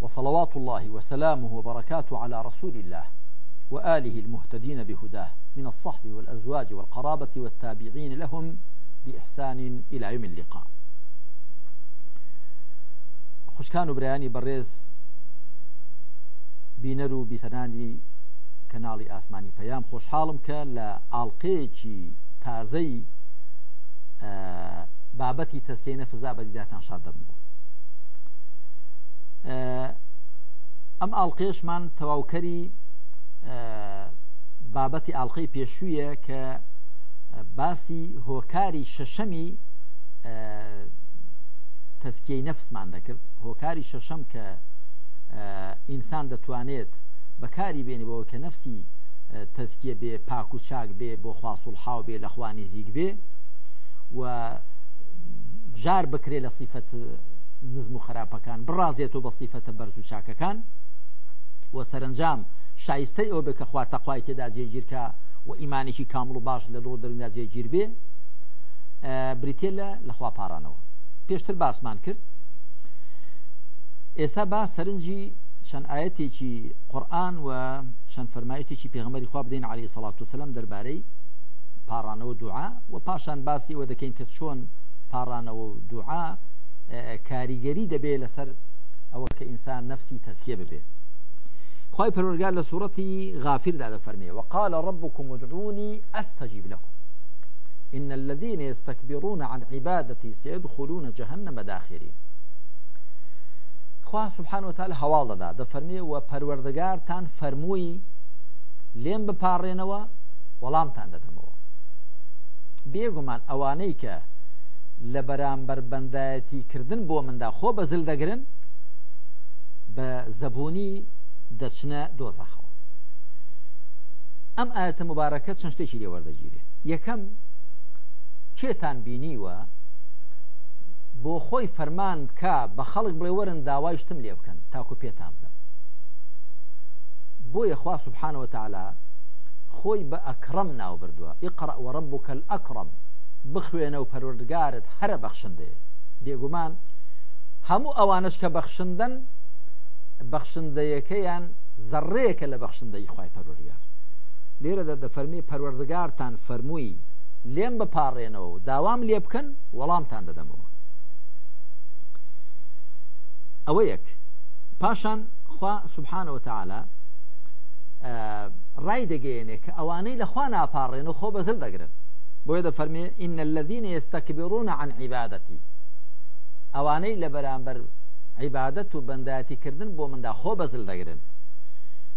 وصلوات الله وسلامه وبركاته على رسول الله وآله المهتدين بهداه من الصحب والأزواج والقرابة والتابعين لهم بإحسان إلى يوم اللقاء خشكان برياني برایانی بينرو بسناني كنالي آسماني فيام خوش پەیام خۆشحاڵم کە لە ئاڵلقەیەکی تازەی آه، بابەتی تەسکەی نەفزا بەدیداتان ئەم ئاڵلقێشمان تەواوکەری بابەتی ئاڵلقەی پێشوویە کە باسی هۆکاری شەشەمی تەسکیی نەفسمان دەکرد هۆکاری شەشەم کە ئینسان دەتوانێت بەکاری بێنەوە کە نەفسی تەسکیە بێ پاک و چاک بێ بۆ خواسوڵ حاو بێ لە خوانی زیک بێ و ژار بکرێ لە سیفەت نزم و خراپەکان بڕازێت و بە سیفەتە بەرز و چاکەکان و سەرنجام شایستەی ئەو بکە خوا تەخوای تێدا جێگیرکە و ئیمانێکی کامل و باش لە دڵ دەروندا جێگیر بێ بریتێلە لەخوا پارانەوە پێشتر باسمان کرد ئێستا با سەرنجی چەند ئاەتێکی قورآن و چەند فەرمایشتێکی پێغمەری خواب بدەین علی سەڵات و سەلام دەربارەی پارانەوە دوعا و پاشان باسی ئەوە دەکەین کە چۆن پارانەوە دوعا کاریگەری دەبێت لەسەر ئەوە کە ئینسان نفسی تەسکێ ببێ خی پەرۆرگار لە سوورەتی غافیردا دەفەرمێ وقال ربكم ادعوني استجيب لكم إن الذين يستكبرون عن عبادتي سيدخلون جهنم داخرين خوا سبحان وتعالى هەواڵ دەدا دەفەرمێ و پەروەردەگارتان فەرمووی لێم بپارڕێنەوە وەڵامتان دەدەمەوە بێگومان ئەوانەی کە لە بەرامبەر بەندایەتی کردن بۆ مندا خۆ بەزل دەگرن بە زەبوونی دەچنە دۆزەخەوە ئەم ئاەتە مبارەکە چەند شتێکی لێوەردەگیرێ یەکەم کێتان بینیوە بۆ خۆی فەرمان بکە بە خەڵک بڵێ وەرن داوایشتم لێ بکەن تاکو پێتان بدەم بۆ یەخوا سبحانەوە تعالا خۆی بە ئەکرم ناو بردووە ئیقڕ وەڕب بکەل ئەکرم بخوێنە و پەروەردگارت هەرە بەخشندێ بێگومان هەموو ئەوانش کە بەخشندن بەخشندەیەەکەیان زەڕێکە لە بەخشندەی خی پەروەرگار لێرە دەدە فەرمی پەروەردگارتان فەرمووی لێم بپارڕێنەوە و داوام لێ بکەن وەڵامتان دەدەمەوە ئەوە یەک پاشان خوا سبحانەوە تعالا ڕای دەگەێنێ کە ئەوانەی لەخوا ناپارڕێن و خۆ بەزل دەگرن بۆیە دەفەرمێ ئین الذين يستكبرون عن عیبادەتی ئەوانەی لە بەرامبەر عیبادەت و بەنداتیکردن بۆ مندا خۆ بەزل دەگرن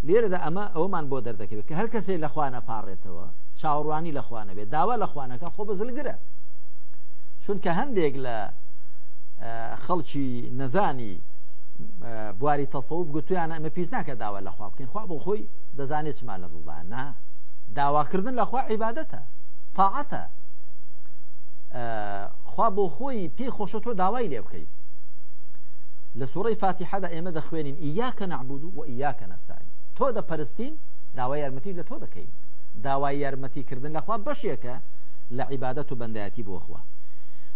لێرەدا ئەمە ئەومان بۆ دەردەکەوێت کە هەر کەسێ لەخواانە پاڕێتەوە چاوەڕوانی لەخواانە بێت داوا لەخواانەکە خۆ بەزلگرە چونکە هەندێک لە خەڵکی نەزانی بواری تەسەوف گوتویانە ئەمە پێست ناکە داوا لەخوا بکەین خوا بۆ خۆی دەزانێت چمان لە دڵدان نا داواکردن لەخوا عیبادەتە تاعەتە خوا بۆ خۆی پێی خۆشە تۆ داوای لێ بکەیت لە سوڕی فاتیحەدا ئێمە دەخوێنین ئیاکە نعبود و ئیاکە نستاین تۆ دەپەرستین داوای یارمەتی لە تۆ دەکەین داوای یارمەتیکردن لەخوا بەشێکە لە عیبادەت و بەندایەتی بۆخوا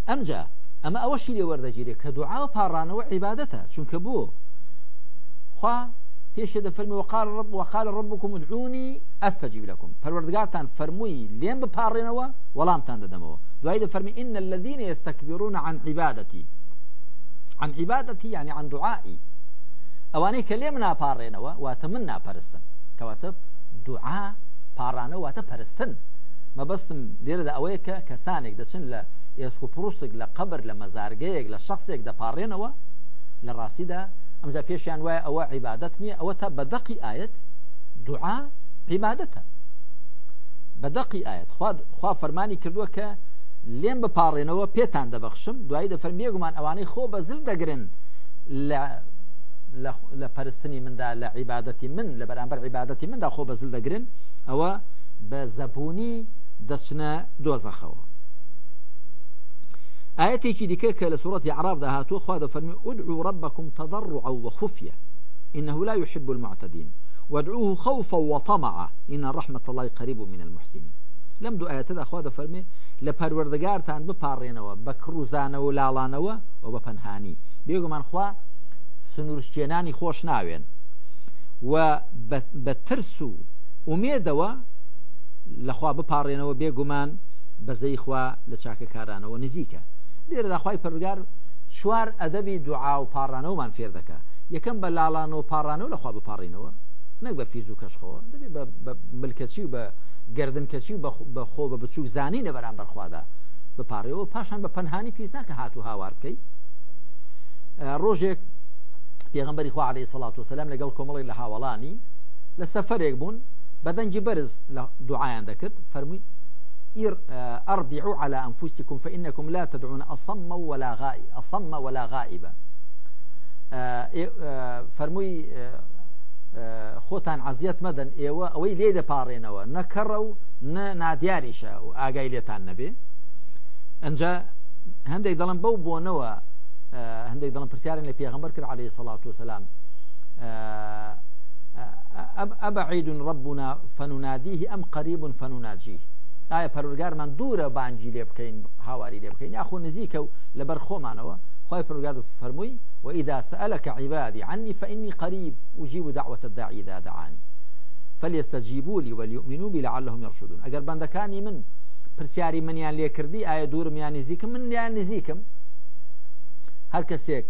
ئەمجا ئەمە ئەوە شیری وەردەگیرێ کە دوعا و پاڕانەوە عیبادەتە چونکە بوو خوا پێش دەفەرمی وقال رب وقال ربكم ادعوني استجيب لكم پروردگارتان فرمووی لێم بپارڕێنەوە وەڵامتان دەدەمەوە دوای دەفەرمی ان الذين يستكبرون عن عبادتي عن عبادتي يعني عن دعائي ئەوانەی کە لێم ناپارڕێنەوە واتە من ناپەرستن کەواتە دوعا پاڕانەوە واتە پەرستن مەبەستم لێرەدا ئەوەیە کە کەسانێک دەچن لە ئێسکوپڕوسێک لە قبر لە مەزارگەیەک لە شخصێک دەپارڕێنەوە لە ڕاستیدا ئەمجا پێشیان وایە ئەوە عیبادت نییە ئەوە تا بەدەقی ئاەت دوعا عیبادەتە بەدەقی ئاەت خوا فەرمانی کردووە کە لێم بپاڕێنەوە پێتان دەبەخشم دوایی دەفەرمیێگومان ئەوانەی خۆ بەزر دەگرن لە پەرستنی مندا لە عیباەتی من لە بەرامبەر عیباەتی مندا خۆ بەزل دەگرن ئەوە بە زەبوونی دەچنە دۆزەخەوە آياتك ديكك لسورة عراب ده هاتو خواد فرمي ادعوا ربكم تضرعا وخفية إنه لا يحب المعتدين وادعوه خوفا وطمعا إن رحمة الله قريب من المحسنين لم دو آيات ده خواد فرمي لپروردگارتان بپارينوا بكروزانوا لالانوا وبپنهاني بيقو من خوا سنورشتيناني خوشناوين و بترسو اميدوا لخوا بپارينوا بيقو من بزيخوا لە چاکە کارانەوە لێرەداخوای پرگار چوار ئەدەبی دوعا و پاڕانەوەمان فێر دەکە یەکەم بە لاڵان و پاڕانەوە لەخوا بپارڕینەوە نەک بە فیز و کەشخەوە دەبێ ملکەچی و بە گردن کەچی و بە خۆ بە بچوک زانی لە بەرام بەرخوادا بپارڕێەوە پاشان بە پەنهانی پێز ناکە هاتو هاوار بکەی ڕۆژێک پێغمبەری خوا عليه سڵات و سلام لەگەڵ کۆمەڵی لە هاوڵانی لە سەفرێک بوون بەدەنجی بەرز لە دوعایان دەکرد فەرمووی آه، أربعوا على أنفسكم فإنكم لا تدعون أصم ولا غائب أصم ولا غائبا آه، إيه، آه، فەرمووی خوتان عزيت مدن ايوا وي لێ دەپاڕێنەوە نەکەڕە و نادیاریشە و ئاگای لێتان نەبێ ئەجا هەندێک دەڵم بەو بۆنەوە هەندێک دەڵم پرسیارن لە پێغمبەر کرد عليه الصلاه والسلام أبعيد ربنا فنناديه أم قريب فنناجيه ئایا پەرورگارمان دوورە بانجی لێ بکەین هاواری لێ بکەین یاخۆ نزیکە و لەبەر خۆمانەوە خی پرگار فەرمووی وإذا سألك عبادي عني فإني قريب أجيب دعوة الداعي إذا دعاني فليستجيبوا لي وليؤمنوا بي لعلهم يرشدون أجر بندكاني من پرسیاری منیان لێ کردی ئایا دوورم یان نزیکم من یان نزیکم هەر کەسێک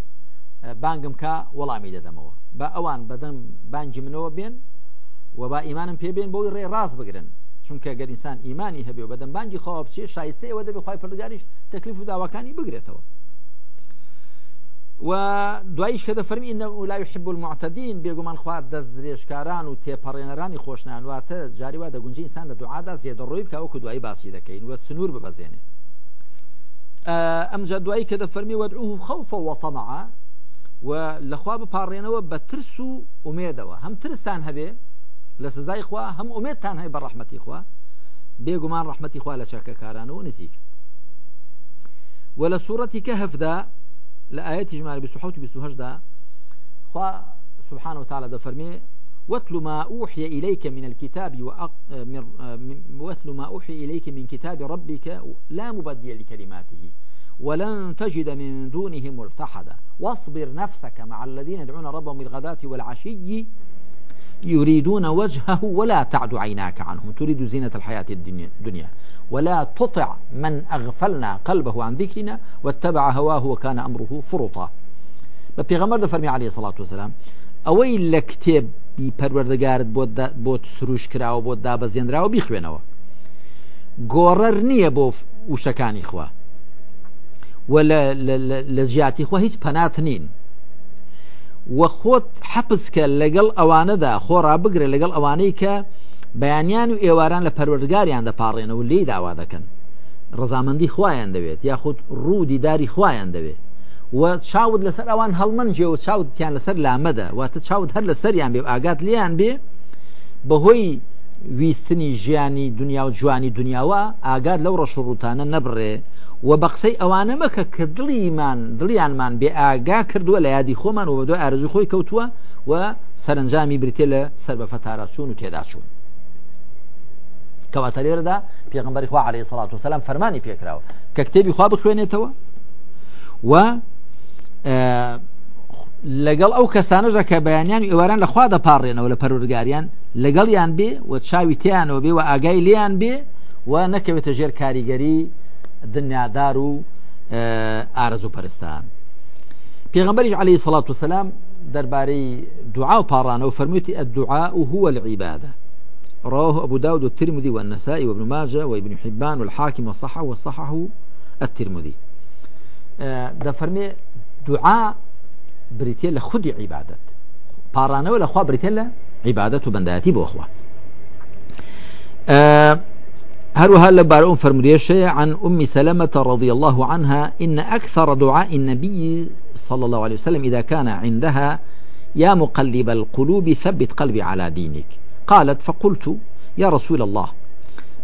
بانگم کا وەڵامی دەدەمەوە بە ئەوان بەدەم بانجی منەوە بێن و با ئیمانم پێ بێن بۆی ڕێ ڕاست بگرن چونکە گەریسان ئیمانی هەبێ و بەدەمبانگی خوا بچێ شایسته ئەوە دەبێ خی پردگاریش تەکلیف و داواکانی بگرێتەوە و دوایش کە دەفەرمی نە ولای حب المعتدین بێگومان خوا دەست درێژکاران و تێپەڕێنەرانی خۆشنانواتە جاریوا دەگونجی ئسان لە دوعادا زیێدە ڕۆی بکەوەکو دوایی باسی دەکەین وە سنوور ببەزێنێ ئەم جا دوایی کە دەفەرمی وەدرو خەوفە وەتەمەعە و لەخوا بپارڕێنەوە بە ترس و ئومێدەوە هەم ترستان هەبێ لە سزای هم هەم ئومێتتان هەیە بە ڕحمەتی خوا بێگومان ڕحمەتی خوا لە چاکەکارانەوە نزیک وە لە سوورەتی کە هەفدا لە ئاەتی ژمارە دا خوا سبحانه وتعالى دا فرمي واتل ما أوحي إليك من الكتاب وأق... من... واتل ما أوحي إليك من كتاب ربك لا مبدي لكلماته ولن تجد من دونه ملتحدا واصبر نفسك مع الذين يدعون ربهم بالغداة والعشي يريدون وجهه ولا تعد عيناك عنهم تريد زينة الحياة الدنيا ولا تطع من أغفلنا قلبه عن ذكرنا واتبع هواه وكان أمره فرطا بە پێغەمەر دەفەرمی عليه الصلاة والسلام أوي لە کتێبی پەروەردەگارت بۆت سروش کراوە بۆ دابەزێنراوە بیخوێنەوە گۆڕەر نییە بۆ وشەکانی خوا وە إخوة زیاتی خوا هیچ پەنات نین وە خۆت حەپز کە لەگەڵ ئەوانەدا خۆڕا بگرێت لەگەڵ ئەوانەی کە بەیانیان و ئێواران لە پەروەردگاریان دەپاڕێنەوە لی داوا دەکەن ڕزامەندی خوایان دەوێت یاخود ڕوودی داری خوایان دەوێت و چاود لەسەر ئەوان هەڵمەنجێ و چاودتیان لەسەر لامەدە واتە چاود هەر لە سەریان بێ ئاگات لیان بێ بەهۆی ویستنی ژیانی دنیا و جوانی دنیاوە ئاگاد لەو ڕەشڕوتانە نەبڕێ و بە قسەی ئەوانە مەکە کە دڵیمان دڵیانمان بێ ئاگا کردووە لە یادی خۆمان و بە دوای ئارزوی خۆی کەوتووە و سەرنجامی بریتێ لە سەر بە فەتارە چوون و تێدا چوون کەواتە لێرەدا پێغمبەری خوا عليه سڵات و سلام فەرمانی پێکراوە کە کتێبی خوا بخوێنێتەوە و لەگەڵ ئەو کەسانەژە کە بەیانیان ئێواران لە خوا دەپارڕێنەوە لە پەرورگاریان لەگەڵیان بێ و چاوی تیانەوە بێ و ئاگای لیان بێ و نەکەوێتە ژێر کاریگەری دنیادار و اه، ئارز و پەرستان عليه الصلاة و سلام دەربارەی دوعا و پاڕانەوە فەرموتی هو العبادة رواه أبو داود الترمذي والنسائي وابن ماجه وابن حبان والحاكم والصحه والصحه الترمذي اه، ده فرمي دعاء بريتيل خد عبادات بارانه ولا خوا بريتيل عبادة و بەندایەتی آه، هل وهل لبار أم فرمريشة عن أم سلمة رضي الله عنها إن أكثر دعاء النبي صلى الله عليه وسلم إذا كان عندها يا مقلب القلوب ثبت قلبي على دينك قالت فقلت يا رسول الله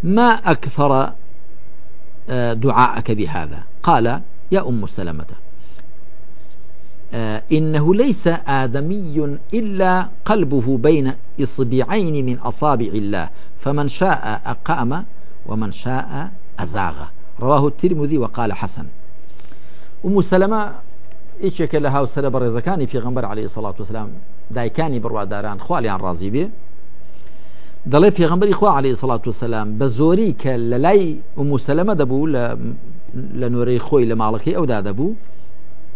ما أكثر آه، دعاءك بهذا قال يا أم سلمة آه، إنه ليس آدمي إلا قلبه بين إصبعين من أصابع الله فمن شاء أقام ومن شاء أزاغ رواه الترمذي وقال حسن أم سلمة إيشك لها هاوسرە بە في غنبر عليه الصلاة والسلام دايكاني بڕواداران خوالي عن بێ دەڵێ پێغمبەری في عليه سلاات عليه الصلاة والسلام کە لە أم سلمة دەبوو لە نوێرەی خوي لە ماڵەکەی ئەودا دەبوو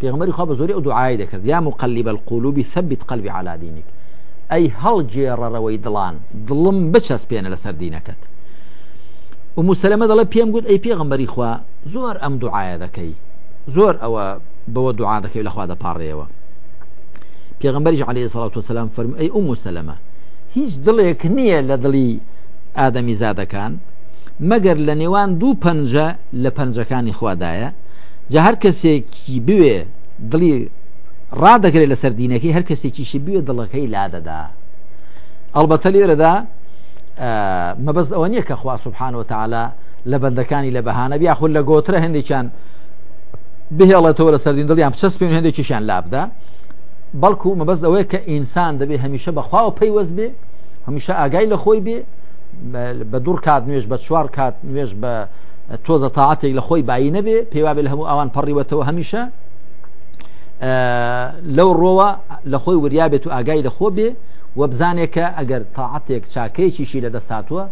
پێغمەری خوا بە زۆری ئەو دوعاای دەکرد یا مقلب القلوبی ثبت قلبی على دینك ئەی هەڵجێڕەرەوەی دڵان دڵم بچەسپێنە لەسەر دینەکەت و مسلمە دەڵە پێم گوت ئەی پێغمبەری خوا زۆر ئەم دوعاە دەکەی زۆر ئەوە بەوە دوعا دەکەی لەخوا دەپارڕێەوە پێغمبەری عليه سلاات وسلام فرم ئەی ئەو مسلمە هیچ دڵێک نییە لە دڵی ئادەمی زادەکان مەگەر لە نێوان دوو پەنجە لە پەنجەکانی خوادایە جا هەر کەسێکی بوێ دڵی ڕدەگرێت لە سەردینەکەی هەر کەسێکیشی بوێ دڵەکەی لادەدا ئەلبەتە لێرەدا مەبەز ئەوە نییە کە خوا سوبحانەوە تعالا لە بەندەکانی لە بەهانە بیاخود لە گۆترە هەندێکیان بهێڵێتەوە لە سەردین دڵیان چەس پێ هەندێکیشیان لابدا بەڵکو مەبەز ئەوەیە کە ئینسان دەبێ هەمیشە بەخواوە پێی وەز بێ هەمیشە ئاگای لە خۆی بێ بە دوور کات نوێژ بە چوار کات نوێژ بە تۆزە تاعاتێک لە خۆی باایی نەبێ پێوا بێ لە هەموو ئەوان پەڕیوەتەوە هەمیشە لەو ڕۆوە لە خۆی وریابێت و ئاگای لەخۆ بێ وە بزانێکە ئەگەر تاعاتێک چاکەیەکیشی لە دەستاتوە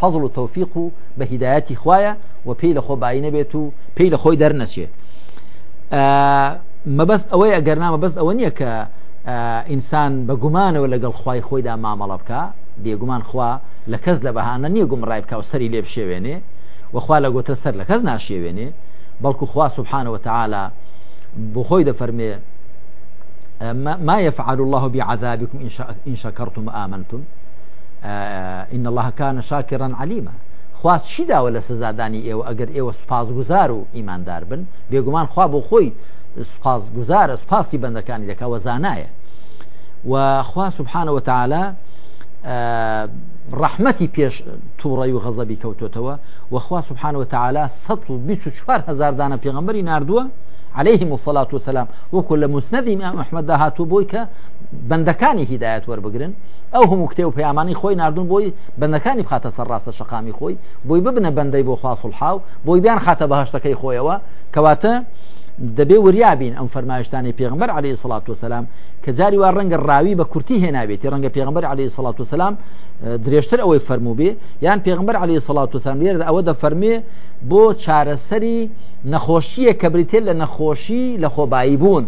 فەزڵ و تەوفیق و بە هیدایەتی خویە و پێی لە خۆ باایی نەبێت و پێی لە خۆی دەرنەچێت مەبەست ئەوەی ئەگەر نامە بەست ئەوە نییە کە ئینسان بە گومانەوە لەگەڵ خی خۆیدا مامەڵە بکە بێگومان خوا لە کەس لە بەهانە نییە گوم ڕای بکە و سەری لێ بشێوێنێ وەخوا لە گۆتە سەر لە کەس ناشێوێنێ بەڵکو خوا سبحانەوە تعالا بۆ خۆی دەفەرمێ ما يفعل الله بعذابكم إن شكرتم آمنتم إن الله كان شاكرا عليما خواست چی داوە لە سزادانی ئێوە ئەگەر ئێوە سوپاسگوزار و ئیماندار بن بێگومان خوا بۆ خۆی سوپاسگوزارە سوپاسی بەندەکانی دەکەوە زانایە و خوا سبحانەوە تعالا ڕحمەتی پێش تووڕی و غەزەبی کەوتوتەوە وەخوا سبحانەوە تعالا 1940 هزاردانە پێغمبەری نردووە عليه مصلات وسلام وەکو لە مسندی مححمەدا هاتوو بۆی کە بەندەکانی هیدایەت وەربگرن ئەو هەموو کتێ و پەیامانی خۆی نردون بۆی بەندەکانی بخاتە سەر ڕاستە شقامی خۆی بۆی ببنە بەندەی بۆ خواسڵحاو بۆی بیان خاتە بەهشتەکەی خۆیەوە کەواتە دەبێ وریابین ئەم فەرمایشتانی پێغمبەر عليه سلاات وسلام کە جاری وا ڕەنگە ڕاوی بە کورتی هێنابێتی ڕەنگە پێغمبەر عليه سلاات وسلام درێژتر ئەوەی فەرموو بێ یان پێغمبەر عليه سلاات وسلام لێردا ئەوە دەفەرمێ بۆ چارەسەری نەخۆشیە کە بریتێ لە نەخۆشی لە خۆبایی بوون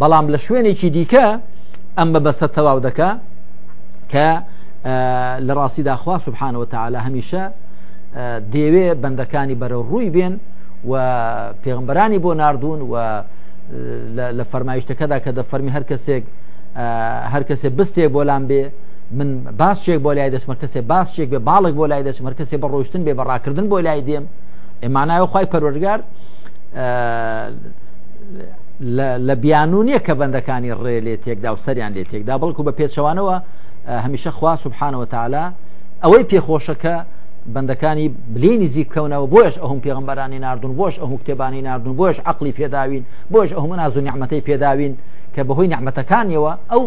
بەڵام لە شوێنێکی دیکە ئەم بە بەستە تەواو دەکە کە لە ڕاستیداخوا سبحانەوە تعالا هەمیشە دەیەوێ بەندەکانی بەرە ڕووی بێن و پێغمبەرانی بۆ نردون و لە فەرمایشتەکەدا کە دە فەرمی هەر کەسێک هەر کەسێ بستێ بۆلام بێ من باسچێک بۆ لای دەچمە کەسێ باسچێک بێ باڵک بۆ لای دەچمە کەسێ بە ڕۆشتن بێ بەڕاکردن بۆ لای دێم ئێمانایە خی پەروەرگار لە بیانونیە کە بەندەکانی ڕێ لێ تێکدا و سەریان لێ تێکدا بەڵکو بە پێچەوانەوە هەمیشە خوا سوبحانەوە تاالە ئەوەی پێخۆشەکە بەندەکانی بلینی زیکەونەوە بۆش ئەوم پێغمبەرانی نردون بۆش ئەو کتێبانی نردون بۆش عقلی پێداوین بۆش ئەو مناز و نیحمەتەی پێداوین کە بەهۆی نیحمەتەکانیەوە ئەو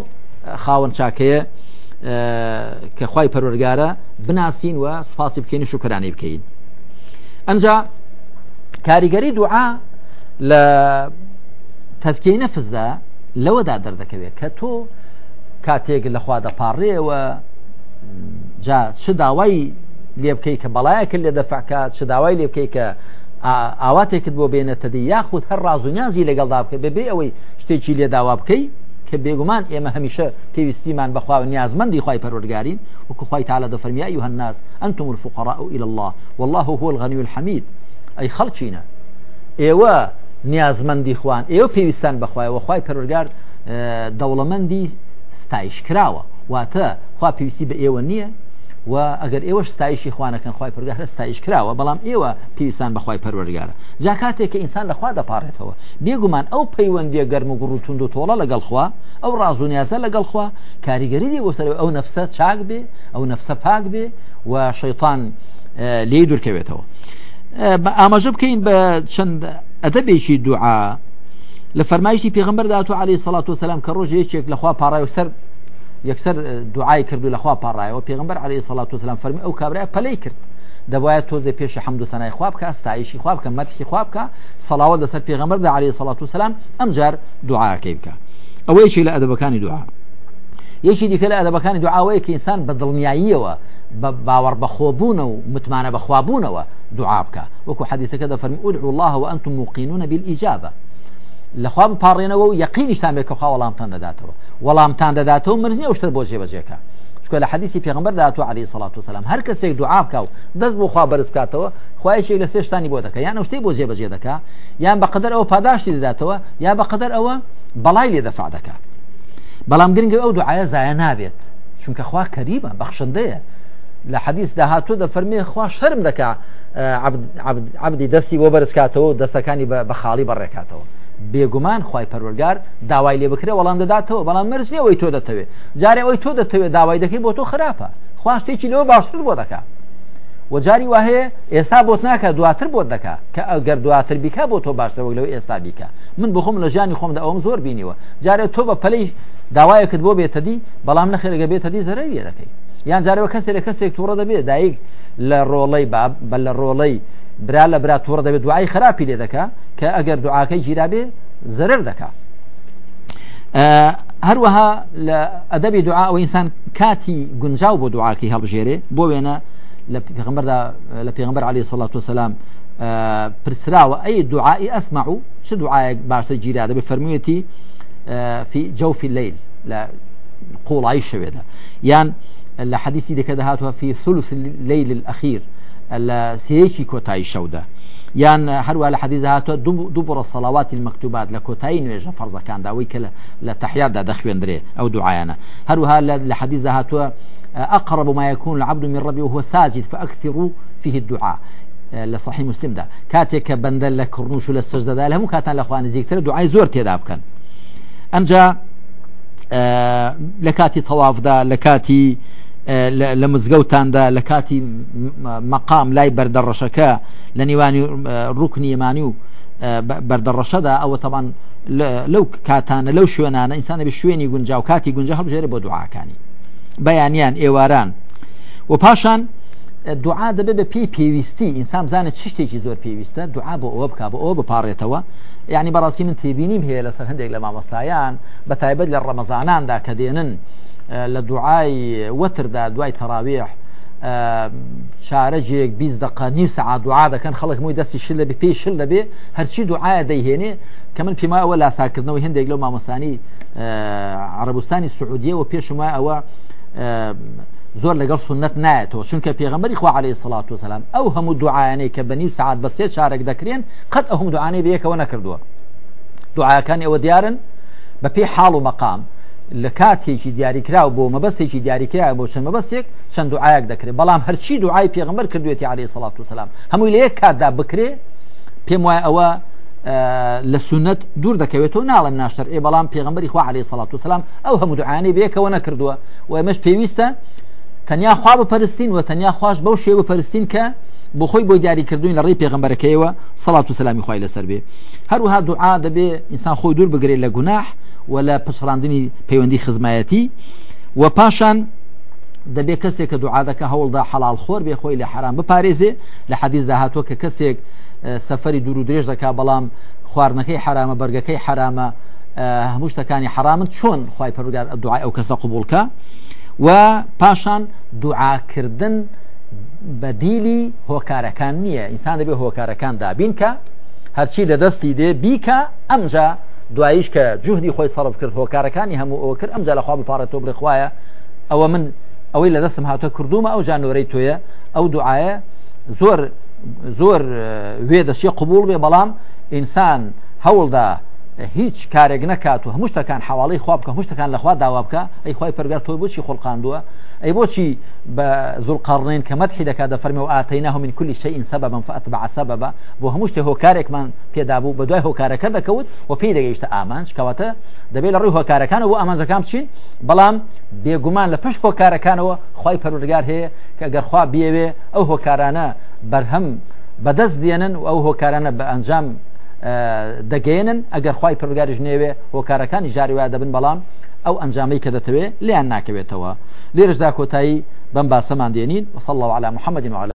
خاوەن چاکەیە کە خی پەرۆرگارە بناسین و سوپاسی بکەین شوکرانی بکەین ئەجا کاریگەری دوعا لە تەسکی نەفزدا لەوەدا دەردەکەوێت کە تۆ کاتێک لەخوا دەپارڕێەوە جا چ داوای لێ بکەی کە بەڵایەکرد لە دەفعکات چ داوای لێ بکەی کە ئاواتێکت بۆ بێنێتەدی یاخود هەر ڕازونیازی لەگەڵدا بکە بەبێ ئەوەی شتێکی لێ داوا بکەی کە بێگومان ئێمە هەمیشە پێویستیمان بەخوا نیازمەندی خی پەرۆرگارین وکو خی تاالە دەفەرمیایی هەناس ئەنتم الفقراء إلى الله والله هو الغني الحميد ئەی خەڵچینە ئێوە نیازمەندی خوان ئێوە پێویستان بەخوایەوە خی پەرۆرگار دەوڵەمەندی ستایش کراوە واتە خوا پێویستی بە ئێوە نییە و ئەگەر ئێوە ستایشی خوانەکەن خی پرگارە ستایش کراوە بەڵام ئێوە پێویستان بەخوای پەروەرگارە جا کاتێک کە ئینسان لەخوا دەپارێتەوە بێگومان ئەو پەیوەندیە گەرم و گوڕوتون و تۆڵە لەگەڵ خوا ئەو ڕازونیازە لەگەڵ خوا کاریگەری دی بۆ سەر ئەو نەفسە چاک بێ ئەو نەفسە پاک بێ و شەیطان لێ دوورکەوێتەوە ئاماژە بکەین بە چەند ئەدەبێکی دوعا لە فەرمایشی پێغمبەر داات و عليه سڵات و سلام کە ڕۆژ یەکێک لەخوا پاڕای و سەر یکسر دعای کردو لخوا پر رای و پیغمبر علیه صلی سەڵات و سلام فرمی او کابره پلی کرد دەبایە تۆزێ پیش حمد و سنای خواب که استعیشی خواب که مەتخی خواب که کە سەڵاوە پیغمبر پێغەمەردا علی سەڵات و سلام ئەمجار دوعاکەی بکە ئەوەیەکی لە ئەدەبەکانی دوعا یەکی دیکە لە ئەدەبەکانی دوعاوەیە کە ئینسان بە دڵنیاییەوە بە باوەڕ بەخۆبوونە و و و متمانە بەخوابوونەوە دوعا بکە وەکو حەدیثەکە دەفەرمی ئودعوا الله و آنتم موقینون بالإجابة لەخوا پاڕێنەوە و یقینیشتان بێت کە خوا وەڵامتان دەداتەوە وەڵامتان دەداتەوە مرزنی شتر بۆ جێبەجێکە چکە لە حدیسی پێغمبەر داات و علی سڵات و سلام هەر کەسێک دوعاابکە و دەست بۆ خوا بەرز بکاتەوە خخوایشێک لە سێشتانی بۆ دەکە یان شتەی بۆ جێبەجێ دەکە یان بە قەدەر ئەوە پاداشتی دەداتەوە یا بە قەدەر ئەوە بەڵای لێ دەفع دەکە بەڵام گرنگە ئەو دوعاە زایە نابێت چونکە خوا کەریبە بەخشندەیە لە حەدیث داهاتوو دە فەرمێ خوا شەرم دەکا عبدی دەستی بۆ بەرزکاتەوە دەستەکانی بە خاڵی بەڕێکاتەوە بێگومان خی پەرۆرگار داوای لێ بکرێ وەڵام دەداتەوە بەڵام مرز نیە ئەوی تۆ دەتەوێت جارێ ئەوی تۆ دەتەوێت داوای دەکەی بۆ تۆ خراپە خواشتێکی لەوە باشتر بۆ دەکا وەجاری وهەیە ئێستا بۆت ناکە دواتر بۆ دەکا کە ئەگەر دواتر بیکە بۆ تۆ باشتەوە لەوە ئێستا بیکە من بخۆم لە ژیانی خۆمدا ئەوم زۆر بینیوە جارێت تۆ بە پەلی داوایەکت بۆ بێتەدی بەڵام نەخێرەگە بێتەدی زەرەویە دەکەی یان جارەوە کەسێک لە کەسێک تووڕە دەبێت دایک لە ڕۆڵەی بە لە ڕۆڵەی برا لە برا تۆڕ دەبێت دوعای خراپی لێ اگر کە ئەگەر دوعاکەی گیرابێ زەرر دەکا هەروەها لە ئەدەبی دوعا بو ئینسان کاتی گونجاو بۆ دوعاکەی هەڵبژێرێ بۆ وێنە لە پێغمبەردا لە پێغمبەر علی سەڵات و سەسلام پرسراوە ئەی في جوف الليل لا عيشة بيدا يعني الحديث دي كده دەهاتوە في ثلث الليل الأخير لە كوتاي کۆتایی شەودا یان هەروە هاتو حەدیز دبر دوو المكتوبات سەڵاواتی مەکتوبات كان کۆتایی نوێژە فەرزەکانداوەی کە لە تەحیادا دەخوێندرێ ئەو دوعاەنە هەروها لە أقرب ما يكون العبد من ربه وهو ساجد فأكثروا فيه الدعاء اه، لصحي مسلم دا كاتيك بندل لكرنوش ولا السجدة لهم كاتن لأخوان زيكتر دعاء زور تيداب كان أنجا اه، لكاتي طواف دا لكاتي لە مزگەوتاندا لە کاتی مەقام لای بەردەڕەشەکە لە نیوانی ڕوکنی ئەمانی و بەردەڕەشەدا ئەوە تەوان لەو کاتانە لەو شوێنانە ئینسانە بە شوێنی گونجاو کاتی گونجە هەڵژێرە بۆ دوعاکانی بەیانیان ئێواران و پاشان دوعا دەبێ بە پێی پێویستی ئینسان بزانە چ شتێکی زۆر پێویستە دوعا بۆ ئەوە بک بە ئەوە بپارڕێتەوە یعنی بەڕاستی من تێبینیم هەیە لەسەر هەندێک لە مامۆستایان بە تایبەت لە ڕەمەزاناندا کە دێنن لە دوعای وەتردا دوای تەراویح شارەجێک بیست دقنی سعاد دوعا دەکەن خەڵک مووی دەستی شل لەبێ پێی شل لەبێ هەرچی دوعاە دەیهێنێ کە من پیما ئەوە لاساکردنەوە هەندێک لەو مامۆسانی عربستانی سعودیەوە پێشما ئەوە زۆر لەگەڵ سنت نایەتەوە چونکە پێغەمەری خوا عليه سلاات وسلام ئەو هەموو دوعاانەی کە بەنی سعات بە سێ شارێک دەکرێن قەت ئەوم دوعاانەی بەیەکەوە نەکردووە دوعاکان ئەوە دیارن بە پێی حاڵ و مەقام لە کاتێکی دیاریکرااو بۆ مەبەستێکی دیاریکراوە بۆ چەند مەبەستێک چەند دوعاەک دەکرێت بەڵام هەرچی دوعای پێغمبەر کردوێتی علی سەڵات و سلام هەمووی لە یەک کاتدا بکرێ پێم وایە ئەوە لە سنت دوور دەکەوێتەوە ناڵم ناشر ئێ بەڵام پێغمبەری خوا علی سەڵات و سلام ئەو هەموو دوعاانی بەیەکەوە نەکردووە و ئەمەش پێویستە تەنیا خوا بپەرستین و تەنیا خوش بەو شێوە پەرستین کە بۆ خۆی بۆی دیاریکردوین لە ڕێی پێغمبەرەکەیەوە سەڵات و سلامی خی لەسەر بێ هەروها دوعا دەبێ ئینسان خۆی دوور بگرێت لە گوناح و لە پشڕاندنی پەیوەندی خزمایەتی و پاشان دەبێ کەسێک کە دوعادەکە هەوڵدا حەڵال خۆر بێ خۆی لە حرام بپارێزێ لە حەدیز داهاتوە کە کەسێک سەفری دوور و درێژ دەکا بەڵام خواردنەکەی حرامە بەرگەکەی حرامە هەموو شتەکانی حرامت چۆن خی پەرگار دوعای ئەو کەسە قوبولکە و پاشان دوعاکردن بە دیلی هۆکارەکان نییە ئینسان دەبێ هۆکارەکان دابین کە هەرچی لە دەستی دێ بیکە ئەمجا دواییش کە جوهری خۆی سەرف کرد هۆکارەکانی هەموو ئەوە کرد ئەمجا لەخوا بپارێتۆ بڕخواە ئەوە من ئەوەی لە دەستم هاتە کردومە ئەو ژانۆرەی تۆیە ئەو دوعاە زۆر زۆر وێ دەشی قوبول بێ بەڵام ئینسان هەوڵدا هیچ کارێک نکات و هەموو شتەکان حواڵی خواب بکە هشتەکان لەخوا داوا بکە ئەی خی پرگار تۆ بۆچی خۆڵقااندووە ئەی بۆچی بە زور قڕین کەمەتحی دەکات دە فەرمی و ئاتەینەهم من کولی شەئین سەب منفعت بەعسە بە بۆ هەموو شتێ هۆکارێکمان پێدابوو بە دوای هۆکارەکە دەکەوت و پێی دەگەیشتە ئامانج کەواتە دەبێت لە ڕووی هۆکارەکان و بۆ ئامانزەکان بچین بەڵام بێگومان لە پشت هۆکارەکانەوە خی پەرگار هەیە کە گەرخوا بێوێ ئەو هۆکارانە بەرهەم بەدەست دێنن و ئەو هۆکارانە بە ئەنجام دەگەێنن ئەگەر خی پرگاریش نێوێ هۆکارەکانی ژاری وای دەبن بەڵام ئەو ئەنجامەی کە دەتەوێت لیان ناکەوێتەوە لێرشدا کۆتایی بەم باسەمان دێنین وصل الله على محمد وعلى